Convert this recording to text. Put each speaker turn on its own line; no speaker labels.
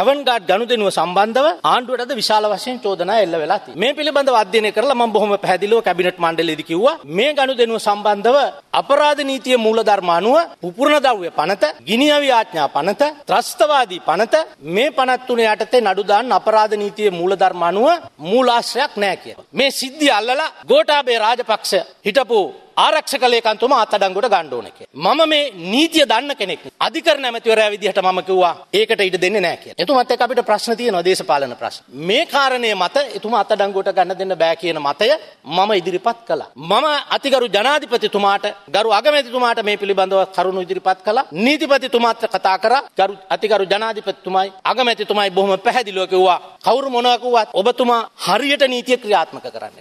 Avant Garde ගනුදෙනුව සම්බන්ධව ආණ්ඩුවටද විශාල වශයෙන් චෝදනා එල්ල වෙලා තියෙනවා. මේ පිළිබඳව අධ්‍යයනය කරලා මම බොහොම පැහැදිලිව කැබිනට් මණ්ඩලයේදී කිව්වා මේ ගනුදෙනුව සම්බන්ධව අපරාධ නීතිය මූලධර්ම අනුව පුපුරණ ද්‍රව්‍ය පනත, ගිනි අවි ආඥා පනත, ත්‍රස්තවාදී පනත මේ පනත් තුන යටතේ නඩු දාන්න අපරාධ නීතියේ මූලධර්ම අනුව මූලාශ්‍රයක් නැහැ කියලා. මේ සිද්ධිය අල්ලලා ගෝඨාභය රාජපක්ෂ හිටපු ආරක්ෂක ලේකම්තුමා අත්අඩංගුවට ගන්න ඕනේ කියලා. මම මේ නීතිය දන්න කෙනෙක්. අධිකරණ ඇමතිවරයා විදිහට මම කිව්වා ඒකට ඉඩ දෙන්නේ නැහැ කියලා. එතුමාත් එක්ක අපිට ප්‍රශ්න තියෙනවා දේශපාලන ප්‍රශ්න. මේ කාරණේ මත එතුමා අත්අඩංගුවට ගන්න දෙන්න බෑ කියන මතය මම ඉදිරිපත් කළා. මම අතිගරු ජනාධිපතිතුමාට ගරු අගමැතිතුමාට මේ පිළිබඳව කරුණු ඉදිරිපත් කළා. නීතිපතිතුමාත් කතා කරා. ගරු අතිගරු ජනාධිපතිතුමයි අගමැතිතුමයි බොහොම පැහැදිලිව කිව්වා කවුරු මොනවා කිව්වත් ඔබතුමා හරියට නීතිය ක්‍රියාත්මක කරන්න.